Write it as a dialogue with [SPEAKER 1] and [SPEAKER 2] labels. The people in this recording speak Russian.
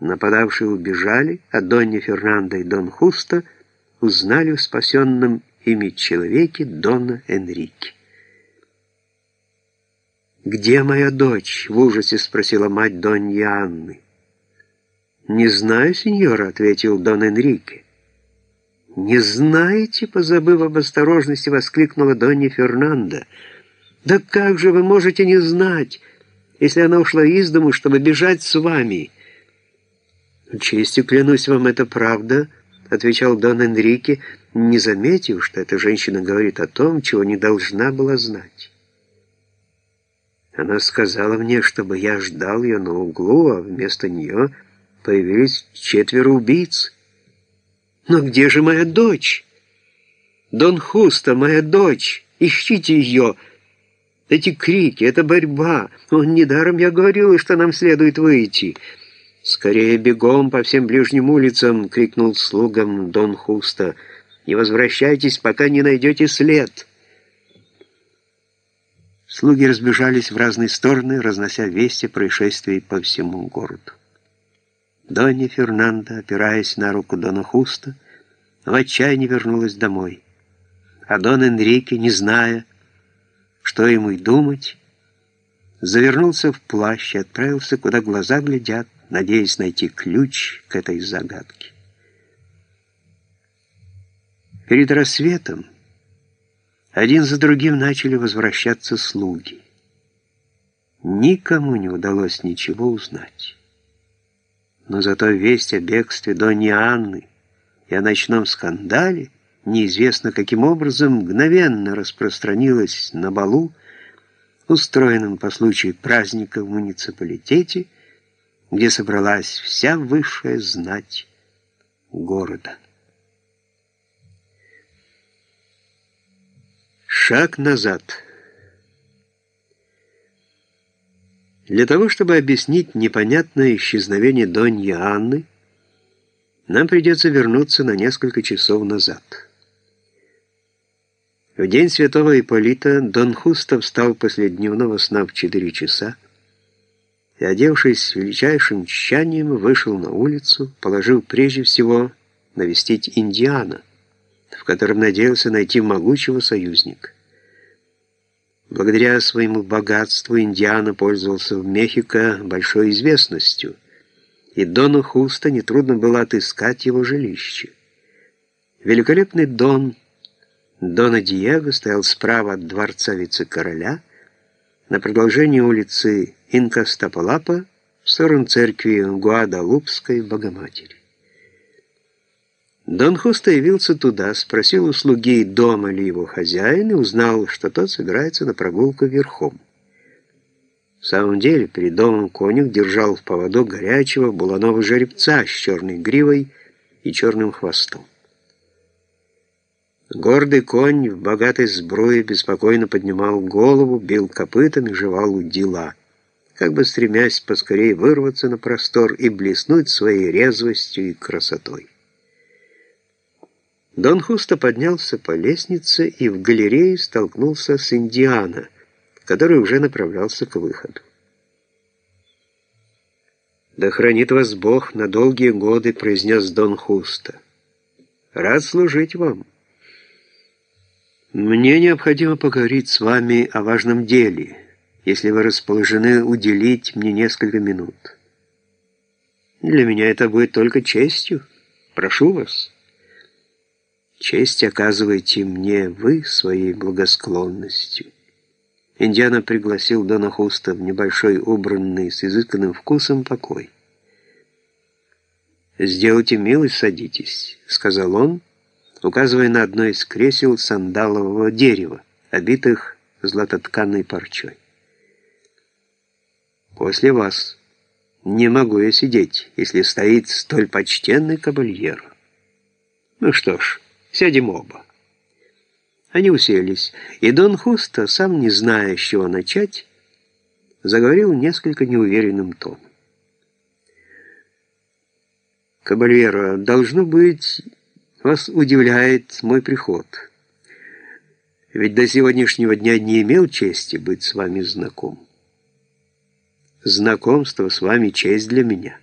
[SPEAKER 1] Нападавшие убежали, а Донья Фернандо и Дон Хуста узнали в спасенном ими человеке Дона Энрике. «Где моя дочь?» — в ужасе спросила мать Доньи Анны. «Не знаю, сеньора», — ответил Дон Энрике. «Не знаете?» — позабыв об осторожности, воскликнула Донья Фернандо. «Да как же вы можете не знать, если она ушла из дому, чтобы бежать с вами?» «Честью клянусь вам, это правда», — отвечал Дон Энрике, не заметив, что эта женщина говорит о том, чего не должна была знать. Она сказала мне, чтобы я ждал ее на углу, а вместо нее появились четверо убийц. Но где же моя дочь? Дон Хуста, моя дочь, ищите ее. Эти крики, эта борьба. О, недаром я говорила, что нам следует выйти. «Скорее бегом по всем ближним улицам!» — крикнул слугам Дон Хуста. «Не возвращайтесь, пока не найдете след!» Слуги разбежались в разные стороны, разнося вести происшествий по всему городу. Донья Фернандо, опираясь на руку Дона Хуста, в отчаянии вернулась домой. А Дон Энрике, не зная, что ему и думать, завернулся в плащ и отправился, куда глаза глядят, надеясь найти ключ к этой загадке. Перед рассветом один за другим начали возвращаться слуги. Никому не удалось ничего узнать. Но зато весть о бегстве Доньи Анны и о ночном скандале неизвестно каким образом мгновенно распространилась на балу, устроенном по случаю праздника в муниципалитете, где собралась вся высшая знать города. Шаг назад. Для того, чтобы объяснить непонятное исчезновение Доньи Анны, нам придется вернуться на несколько часов назад. В день святого Ипполита Дон Хусто встал после дневного сна в 4 часа, и, одевшись величайшим тщанием, вышел на улицу, положив прежде всего навестить Индиана, в котором надеялся найти могучего союзника. Благодаря своему богатству Индиана пользовался в Мехико большой известностью, и Дону Хуста нетрудно было отыскать его жилище. Великолепный Дон Дона Диего стоял справа от дворца вице-короля, на продолжении улицы Инкастапалапа в сторону церкви Гуадалупской Богоматери. Дон Хуста явился туда, спросил у слуги, дома ли его хозяин, и узнал, что тот собирается на прогулку верхом. В самом деле, перед домом конюх держал в поводу горячего буланого жеребца с черной гривой и черным хвостом. Гордый конь в богатой сбруе беспокойно поднимал голову, бил копытами, жевал у дела, как бы стремясь поскорее вырваться на простор и блеснуть своей резвостью и красотой. Дон Хусто поднялся по лестнице и в галерее столкнулся с Индиана, который уже направлялся к выходу. «Да хранит вас Бог на долгие годы», — произнес Дон Хусто. «Рад служить вам». Мне необходимо поговорить с вами о важном деле, если вы расположены уделить мне несколько минут. Для меня это будет только честью. Прошу вас. Честь оказываете мне вы своей благосклонностью. Индиана пригласил Дона Хуста в небольшой убранный с изысканным вкусом покой. «Сделайте милость, садитесь», — сказал он, — указывая на одно из кресел сандалового дерева, обитых златотканной парчой. «После вас не могу я сидеть, если стоит столь почтенный кабальер. Ну что ж, сядем оба». Они уселись, и Дон Хуста, сам не зная, с чего начать, заговорил несколько неуверенным тоном. «Кабальера, должно быть, вас удивляет мой приход. Ведь до сегодняшнего дня не имел чести быть с вами знаком. Знакомство с вами — честь для меня».